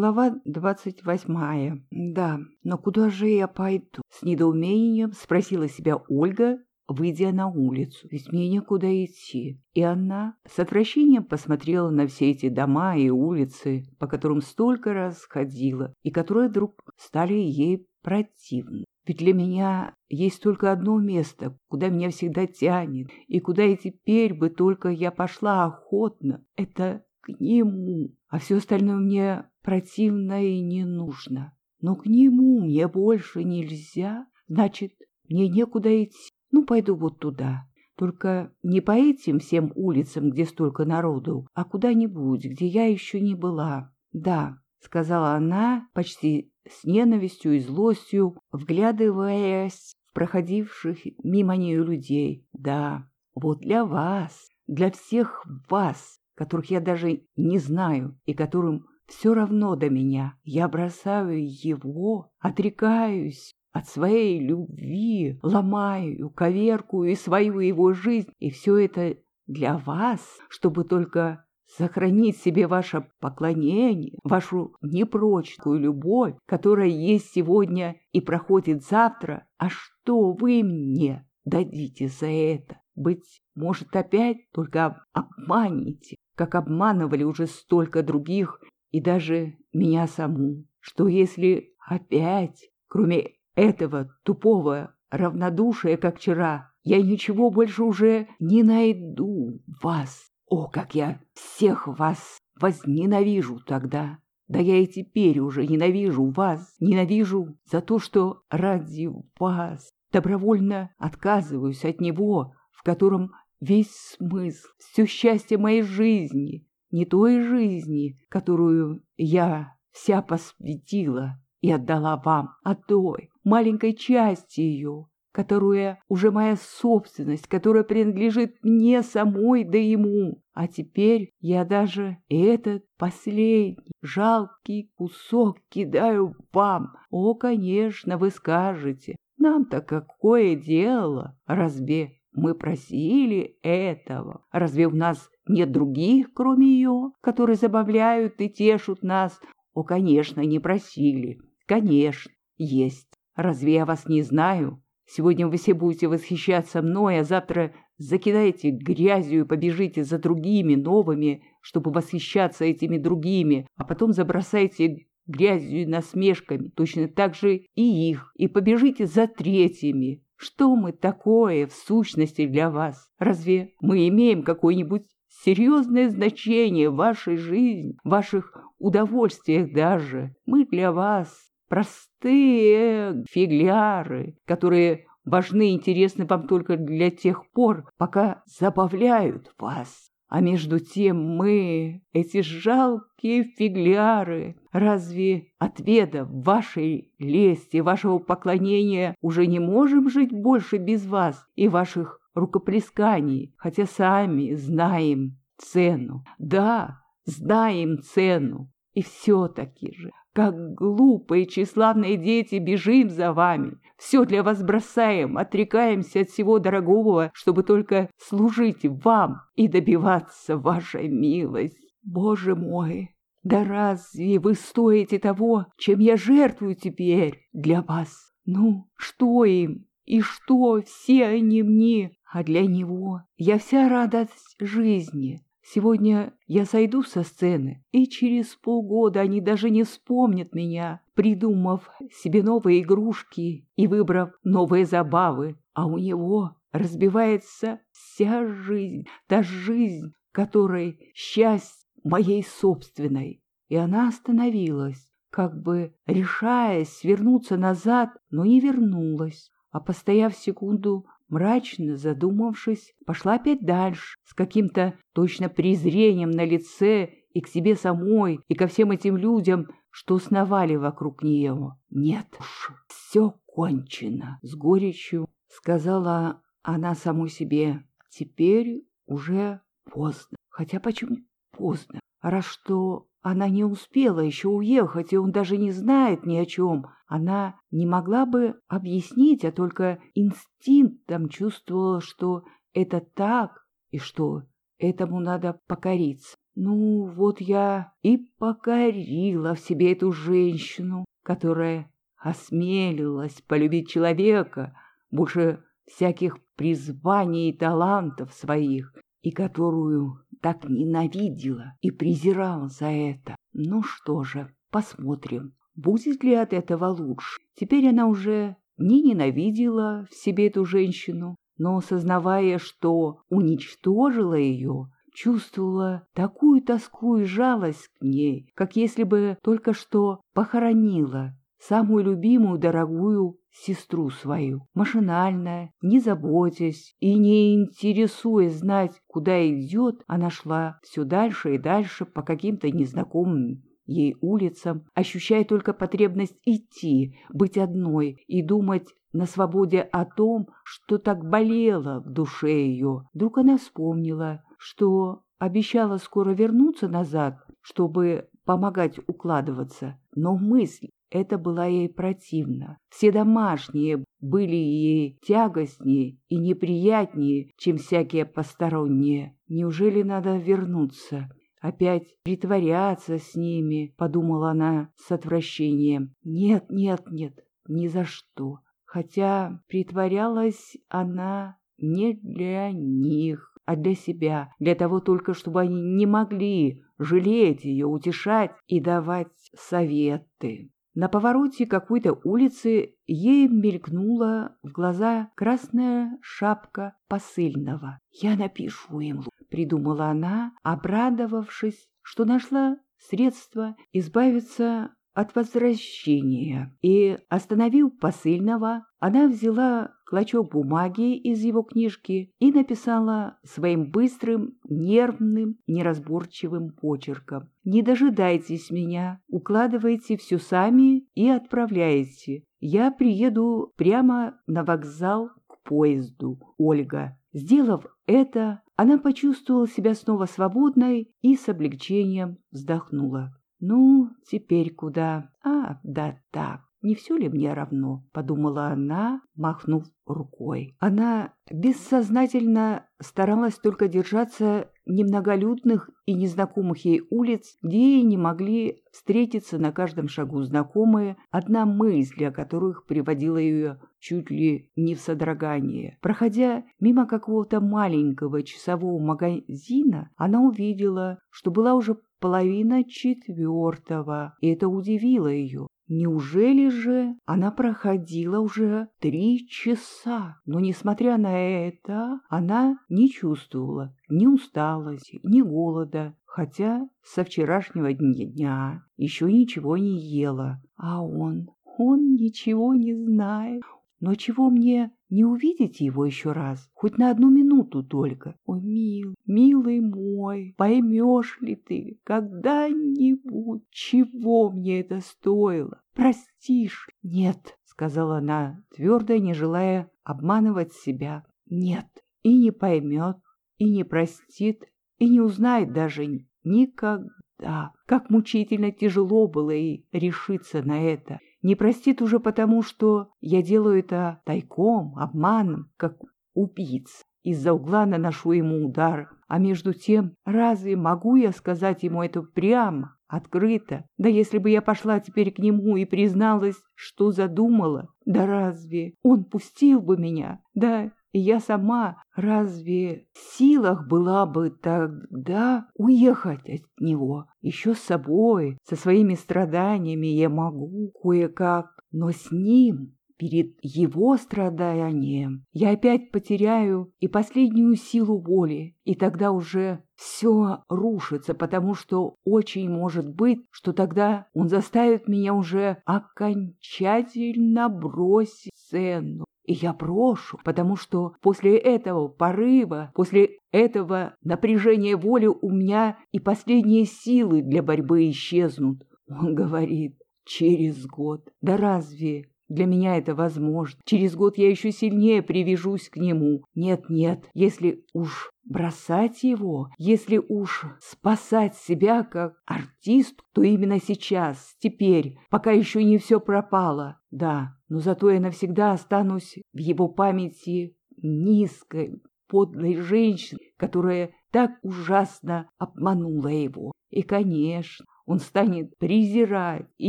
Глава двадцать восьмая. Да, но куда же я пойду? С недоумением спросила себя Ольга, выйдя на улицу. Ведь мне некуда идти. И она с отвращением посмотрела на все эти дома и улицы, по которым столько раз ходила, и которые вдруг стали ей противны. Ведь для меня есть только одно место, куда меня всегда тянет, и куда и теперь бы только я пошла охотно. Это к нему, а все остальное мне противно и не нужно. Но к нему мне больше нельзя, значит, мне некуда идти. Ну, пойду вот туда. Только не по этим всем улицам, где столько народу, а куда-нибудь, где я еще не была. Да, — сказала она почти с ненавистью и злостью, вглядываясь в проходивших мимо нее людей. Да, вот для вас, для всех вас, которых я даже не знаю и которым все равно до меня. Я бросаю его, отрекаюсь от своей любви, ломаю, коверкую и свою его жизнь, и все это для вас, чтобы только сохранить себе ваше поклонение, вашу непрочную любовь, которая есть сегодня и проходит завтра, а что вы мне дадите за это? Быть может, опять только обманете, как обманывали уже столько других и даже меня саму, что если опять, кроме этого тупого равнодушия, как вчера, я ничего больше уже не найду вас. О, как я всех вас возненавижу тогда! Да я и теперь уже ненавижу вас, ненавижу за то, что ради вас добровольно отказываюсь от него, в котором весь смысл, все счастье моей жизни, не той жизни, которую я вся посвятила и отдала вам, а той, маленькой части ее, которая уже моя собственность, которая принадлежит мне самой да ему. А теперь я даже этот последний жалкий кусок кидаю вам. О, конечно, вы скажете, нам-то какое дело, разве мы просили этого? Разве у нас нет других, кроме ее, которые забавляют и тешут нас? О, конечно, не просили. Конечно, есть. Разве я вас не знаю? Сегодня вы все будете восхищаться мной, а завтра закидаете грязью и побежите за другими новыми, чтобы восхищаться этими другими, а потом забросаете грязью и насмешками, точно так же и их, и побежите за третьими. Что мы такое в сущности для вас? Разве мы имеем какое-нибудь серьезное значение в вашей жизни, в ваших удовольствиях даже? Мы для вас простые фигляры, которые важны и интересны вам только для тех пор, пока забавляют вас. А между тем мы, эти жалкие фигляры, разве отведа вашей лести, вашего поклонения уже не можем жить больше без вас и ваших рукоплесканий, хотя сами знаем цену. Да, знаем цену. И все-таки же, как глупые тщеславные дети, бежим за вами, все для вас бросаем, отрекаемся от всего дорогого, чтобы только служить вам и добиваться вашей милости. Боже мой, да разве вы стоите того, чем я жертвую теперь для вас? Ну, что им? И что все они мне? А для него я вся радость жизни, Сегодня я сойду со сцены, и через полгода они даже не вспомнят меня, придумав себе новые игрушки и выбрав новые забавы. А у него разбивается вся жизнь, та жизнь, которой счастье моей собственной. И она остановилась, как бы решаясь вернуться назад, но не вернулась, а, постояв секунду мрачно задумавшись, пошла опять дальше, с каким-то точно презрением на лице и к себе самой, и ко всем этим людям, что сновали вокруг нее. «Нет уж, все кончено», — с горечью сказала она самой себе. «Теперь уже поздно. Хотя почему поздно? Раз что она не успела еще уехать, и он даже не знает ни о чем. Она не могла бы объяснить, а только инстинктом чувствовала, что это так, и что этому надо покориться. Ну, вот я и покорила в себе эту женщину, которая осмелилась полюбить человека больше всяких призваний и талантов своих, и которую так ненавидела и презирала за это. Ну что же, посмотрим, будет ли от этого лучше. Теперь она уже не ненавидела в себе эту женщину, но, осознавая, что уничтожила ее, чувствовала такую тоску и жалость к ней, как если бы только что похоронила самую любимую, дорогую сестру свою. Машинально, не заботясь и не интересуясь знать, куда идет, она шла все дальше и дальше по каким-то незнакомым ей улицам, ощущая только потребность идти, быть одной и думать на свободе о том, что так болело в душе ее. Вдруг она вспомнила, что обещала скоро вернуться назад, чтобы помогать укладываться, но мысль эта была ей противна. Все домашние были ей тягостнее и неприятнее, чем всякие посторонние. Неужели надо вернуться? Опять притворяться с ними, подумала она с отвращением. Нет, нет, нет, ни за что. Хотя притворялась она не для них, а для себя, для того только, чтобы они не могли жалеть ее, утешать и давать советы. На повороте какой-то улицы ей мелькнула в глаза красная шапка посыльного. «Я напишу им», — придумала она, обрадовавшись, что нашла средство избавиться от возвращения. И, остановив посыльного, она взяла клочок бумаги из его книжки и написала своим быстрым, нервным, неразборчивым почерком. «Не дожидайтесь меня, укладывайте все сами и отправляйте. Я приеду прямо на вокзал к поезду, Ольга». Сделав это, она почувствовала себя снова свободной и с облегчением вздохнула. «Ну, теперь куда? А, да так, не все ли мне равно?» — подумала она, махнув рукой. Она бессознательно старалась только держаться немноголюдных и незнакомых ей улиц, где ей не могли встретиться на каждом шагу знакомые, одна мысль о которых приводила ее чуть ли не в содрогание. Проходя мимо какого-то маленького часового магазина, она увидела, что была уже половина четвертого, и это удивило ее. Неужели же она проходила уже три часа? Но, несмотря на это, она не чувствовала ни усталости, ни голода, хотя со вчерашнего дня еще ничего не ела. А он, он ничего не знает. Но чего мне не увидеть его еще раз, хоть на одну минуту только? О, мил, милый мой, поймешь ли ты когда-нибудь, чего мне это стоило? Простишь? Нет, сказала она, твердо не желая обманывать себя. Нет, и не поймет, и не простит, и не узнает даже никогда. Как мучительно тяжело было ей решиться на это не простит уже потому, что я делаю это тайком, обманом, как убийца. Из-за угла наношу ему удар, а между тем, разве могу я сказать ему это прямо, открыто? Да если бы я пошла теперь к нему и призналась, что задумала, да разве он пустил бы меня? Да и я сама разве в силах была бы тогда уехать от него? Еще с собой, со своими страданиями я могу кое-как, но с ним перед его страданием я опять потеряю и последнюю силу воли, и тогда уже все рушится, потому что очень может быть, что тогда он заставит меня уже окончательно бросить сцену. И я брошу, потому что после этого порыва, после этого напряжения воли у меня и последние силы для борьбы исчезнут. Он говорит, через год. Да разве для меня это возможно? Через год я еще сильнее привяжусь к нему. Нет-нет, если уж бросать его, если уж спасать себя как артист, то именно сейчас, теперь, пока еще не все пропало. Да, но зато я навсегда останусь в его памяти низкой, подлой женщины, которая так ужасно обманула его. И, конечно, он станет презирать и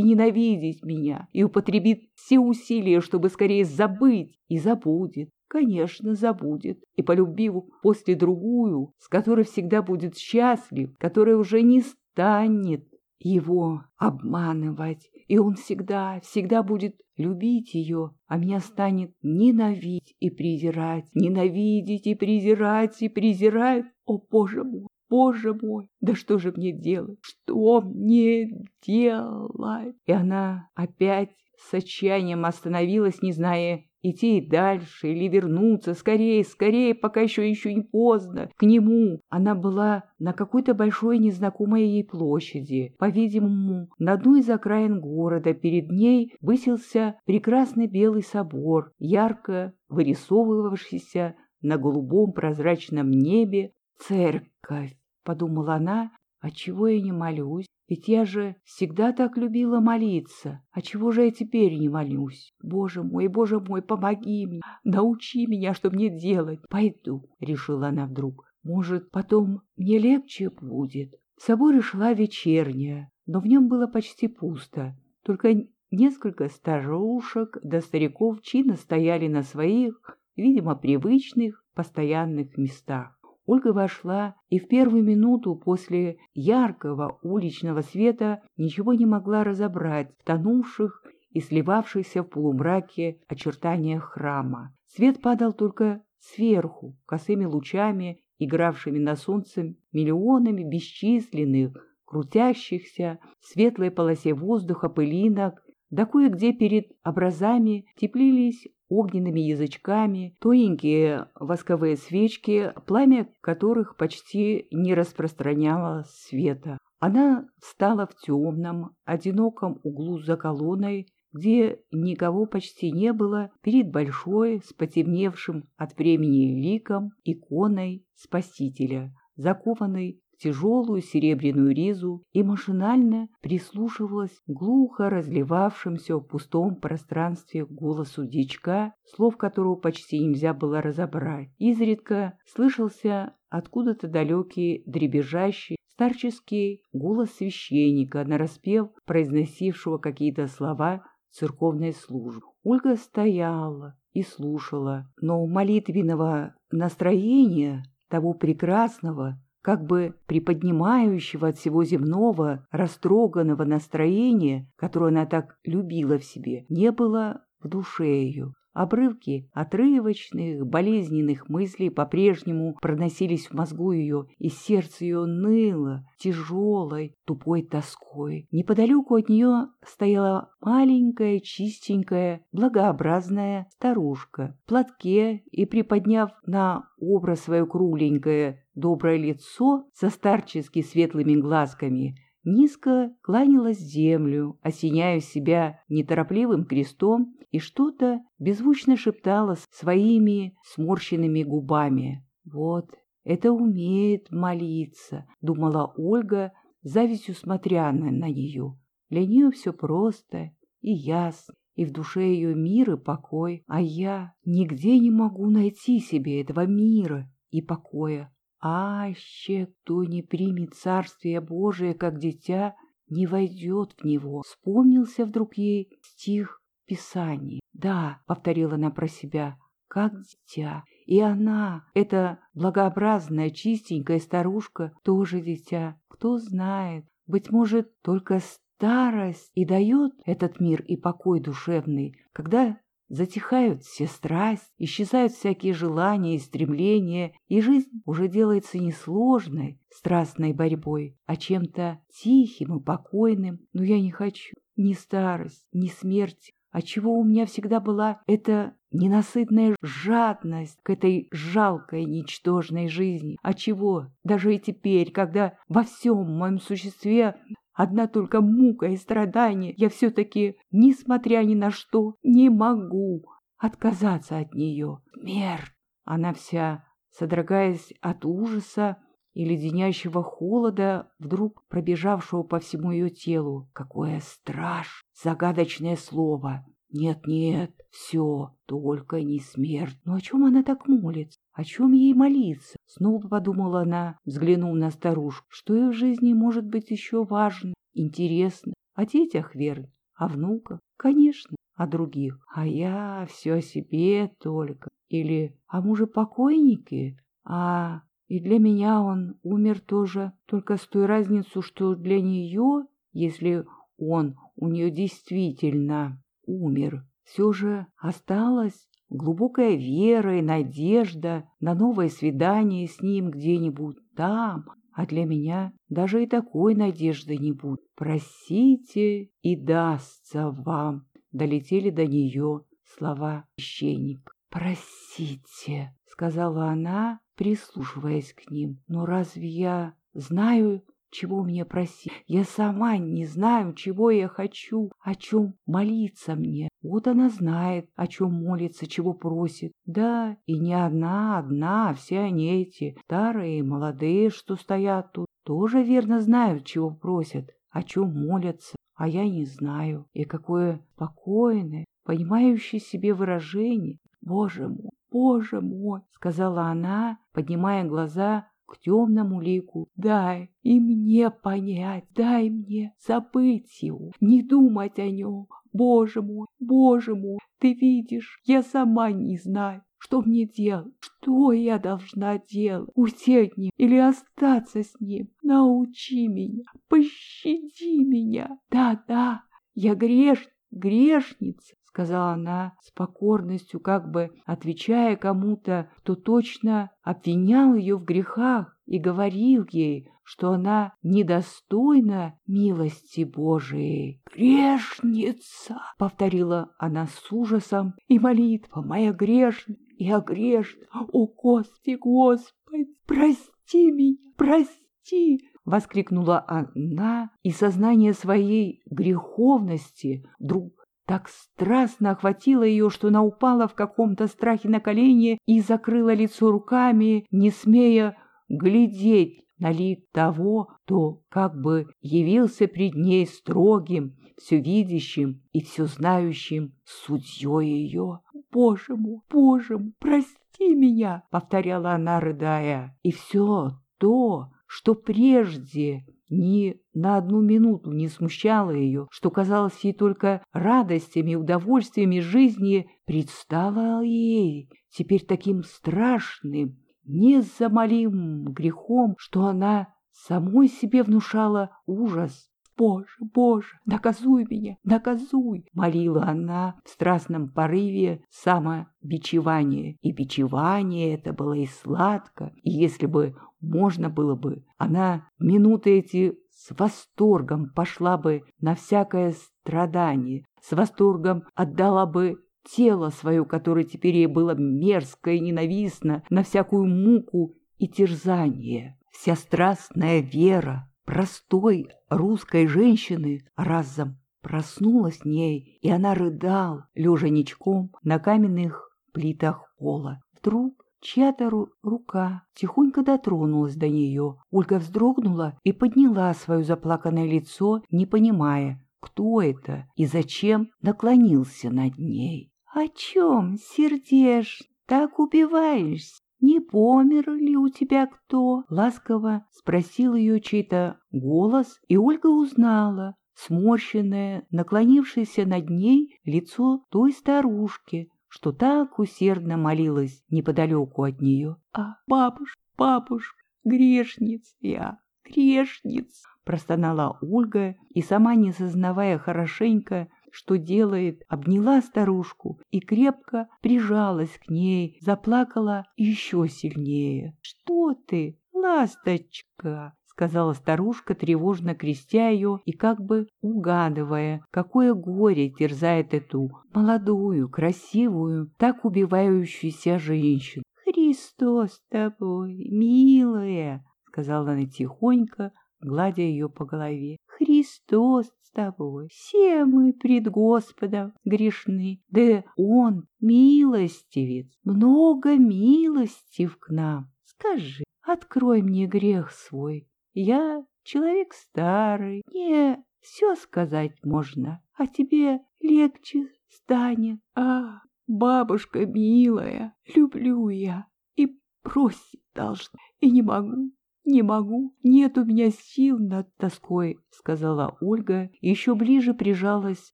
ненавидеть меня и употребит все усилия, чтобы скорее забыть, и забудет. Конечно, забудет. И полюбив после другую, с которой всегда будет счастлив, которая уже не станет его обманывать. И он всегда, всегда будет любить ее, а меня станет ненавидеть и презирать, ненавидеть и презирать и презирать. О, Боже мой! Боже мой, да что же мне делать? Что мне делать? И она опять с отчаянием остановилась, не зная, идти дальше или вернуться, скорее, скорее, пока еще еще не поздно, к нему. Она была на какой-то большой незнакомой ей площади, по-видимому, на одной из окраин города. Перед ней высился прекрасный белый собор, ярко вырисовывавшийся на голубом прозрачном небе церковь. — подумала она, — «а чего я не молюсь? Ведь я же всегда так любила молиться. А чего же я теперь не молюсь? Боже мой, боже мой, помоги мне, научи меня, что мне делать. Пойду, — решила она вдруг. Может, потом мне легче будет. В соборе шла вечерняя, но в нем было почти пусто. Только несколько старушек до да стариков чинно стояли на своих, видимо, привычных, постоянных местах. Ольга вошла и в первую минуту после яркого уличного света ничего не могла разобрать в тонувших и сливавшихся в полумраке очертаниях храма. Свет падал только сверху, косыми лучами, игравшими на солнце миллионами бесчисленных, крутящихся в светлой полосе воздуха пылинок, да кое-где перед образами теплились огненными язычками, тоненькие восковые свечки, пламя которых почти не распространяло света. Она встала в темном, одиноком углу за колонной, где никого почти не было, перед большой, с потемневшим от времени ликом, иконой Спасителя, закованной тяжелую серебряную ризу и машинально прислушивалась глухо разливавшимся в пустом пространстве голосу дичка, слов которого почти нельзя было разобрать. Изредка слышался откуда-то далекий дребезжащий старческий голос священника, нараспев произносившего какие-то слова церковной службы. Ольга стояла и слушала, но у молитвенного настроения того прекрасного, как бы приподнимающего от всего земного, растроганного настроения, которое она так любила в себе, не было в душе ее. Обрывки отрывочных, болезненных мыслей по-прежнему проносились в мозгу ее, и сердце ее ныло тяжелой, тупой тоской. Неподалеку от нее стояла маленькая, чистенькая, благообразная старушка в платке и, приподняв на образ свое кругленькое, доброе лицо со старчески светлыми глазками, низко кланялась землю, осеняя себя неторопливым крестом и что-то беззвучно шептала своими сморщенными губами. «Вот, это умеет молиться», — думала Ольга, завистью смотря на, на нее. Для нее все просто и ясно, и в душе ее мир и покой, а я нигде не могу найти себе этого мира и покоя. Аще кто не примет Царствие Божие, как дитя, не войдет в него. Вспомнился вдруг ей стих Писания. Да, повторила она про себя, как дитя. И она, эта благообразная, чистенькая старушка, тоже дитя. Кто знает, быть может, только старость и дает этот мир и покой душевный, когда Затихают все страсти, исчезают всякие желания и стремления, и жизнь уже делается не сложной, страстной борьбой, а чем-то тихим и покойным. Но я не хочу ни старость, ни смерти. А чего у меня всегда была эта ненасытная жадность к этой жалкой, ничтожной жизни? А чего? Даже и теперь, когда во всем моем существе Одна только мука и страдание. Я все-таки, несмотря ни на что, не могу отказаться от нее. Смерть! Она вся, содрогаясь от ужаса и леденящего холода, вдруг пробежавшего по всему ее телу. Какое страш! Загадочное слово! Нет-нет, все, только не смерть. Но о чем она так молится? О чем ей молиться? Снова подумала она, взглянув на старушку. Что ей в жизни может быть еще важно, интересно? О детях, верно? О внуках? Конечно, о других. А я все о себе только. Или о муже покойнике? А и для меня он умер тоже, только с той разницей, что для нее, если он у нее действительно умер, все же осталась глубокая вера и надежда на новое свидание с ним где-нибудь там, а для меня даже и такой надежды не будет. Просите, и дастся вам. Долетели до нее слова священник. Просите, сказала она, прислушиваясь к ним. Но разве я знаю, чего мне просить? Я сама не знаю, чего я хочу, о чем молиться мне. Вот она знает, о чем молится, чего просит. Да, и не одна, одна, а все они эти, старые и молодые, что стоят тут, тоже верно знают, чего просят, о чем молятся, а я не знаю. И какое спокойное, понимающее себе выражение. Боже мой, боже мой, сказала она, поднимая глаза к темному лику. Дай и мне понять, дай мне забыть его, не думать о нем. Боже мой, боже мой, ты видишь, я сама не знаю, что мне делать, что я должна делать, уйти ним или остаться с ним. Научи меня, пощади меня. Да-да, я грешник, грешница, сказала она с покорностью, как бы отвечая кому-то, кто точно обвинял ее в грехах и говорил ей, что она недостойна милости Божией. «Грешница!» — повторила она с ужасом, — «и молитва моя грешна, я грешна! О, Господи, Господи, прости меня, прости!» — воскликнула она, и сознание своей греховности вдруг так страстно охватило ее, что она упала в каком-то страхе на колени и закрыла лицо руками, не смея глядеть на лик того, кто как бы явился пред ней строгим, всевидящим и всезнающим судьей ее. «Боже мой, Боже мой, прости меня!» — повторяла она, рыдая. И все то, что прежде ни на одну минуту не смущало ее, что казалось ей только радостями и удовольствиями жизни, предстало ей теперь таким страшным, незамолимым грехом, что она самой себе внушала ужас. «Боже, Боже, наказуй меня, наказуй!» — молила она в страстном порыве самобичевания. И бичевание это было и сладко, и если бы можно было бы, она минуты эти с восторгом пошла бы на всякое страдание, с восторгом отдала бы тело свое, которое теперь ей было мерзко и ненавистно, на всякую муку и терзание. Вся страстная вера простой русской женщины разом проснулась ней, и она рыдал, лежа ничком на каменных плитах пола. Вдруг Чья-то рука тихонько дотронулась до нее. Ольга вздрогнула и подняла свое заплаканное лицо, не понимая, кто это и зачем наклонился над ней. — О чем, сердеж, так убиваешься? «Не помер ли у тебя кто?» — ласково спросил ее чей-то голос, и Ольга узнала сморщенное, наклонившееся над ней лицо той старушки, что так усердно молилась неподалеку от нее. «А, бабушка, бабушка, грешниц я, грешниц!» простонала Ольга и, сама не сознавая хорошенько, что делает, обняла старушку и крепко прижалась к ней, заплакала еще сильнее. «Что ты, ласточка?» сказала старушка, тревожно крестя ее и как бы угадывая, какое горе терзает эту молодую, красивую, так убивающуюся женщину. «Христос с тобой, милая!» — сказала она тихонько, гладя ее по голове. «Христос с тобой! Все мы пред Господом грешны, да Он милостивец, много милостив к нам. Скажи, открой мне грех свой, я человек старый, не все сказать можно, а тебе легче станет. А, бабушка милая, люблю я и просить должна, и не могу. «Не могу, нет у меня сил над тоской», — сказала Ольга, и еще ближе прижалась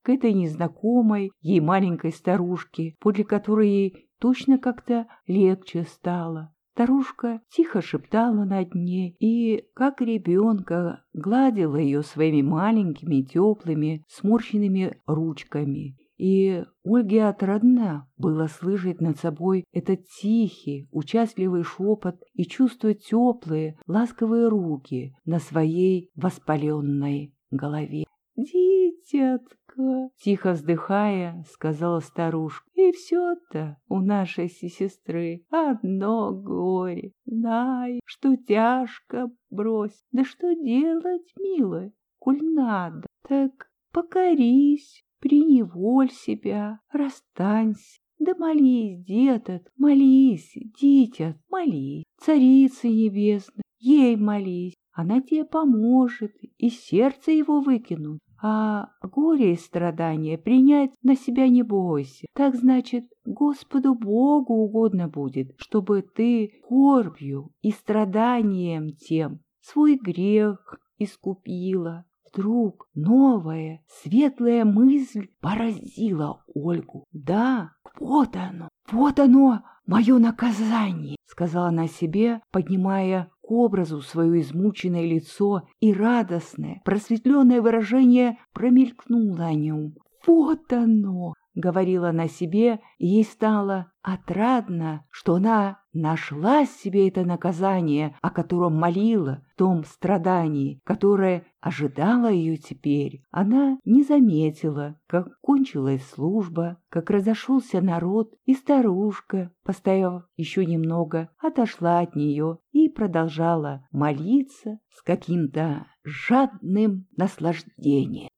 к этой незнакомой ей маленькой старушке, подле которой ей точно как-то легче стало. Старушка тихо шептала над ней и, как ребенка, гладила ее своими маленькими, теплыми, сморщенными ручками. И Ольге отрадно было слышать над собой этот тихий, участливый шепот и чувствовать теплые, ласковые руки на своей воспаленной голове. «Дитятка!» — тихо вздыхая, сказала старушка. «И все-то у нашей сестры одно горе. Знай, что тяжко брось. Да что делать, милая, коль надо? Так покорись, приневоль себя, расстанься. Да молись, деток, молись, дитят, молись, царица небесная, ей молись, она тебе поможет, и сердце его выкинуть. А горе и страдания принять на себя не бойся. Так значит, Господу Богу угодно будет, чтобы ты корбью и страданием тем свой грех искупила. Вдруг новая, светлая мысль поразила Ольгу. Да, вот оно, вот оно, мое наказание, сказала она себе, поднимая к образу свое измученное лицо, и радостное, просветленное выражение промелькнуло о нем. Вот оно, говорила она себе, и ей стало отрадно, что она нашла себе это наказание, о котором молила, в том страдании, которое ожидало ее теперь. Она не заметила, как кончилась служба, как разошелся народ, и старушка, постояв еще немного, отошла от нее и продолжала молиться с каким-то жадным наслаждением.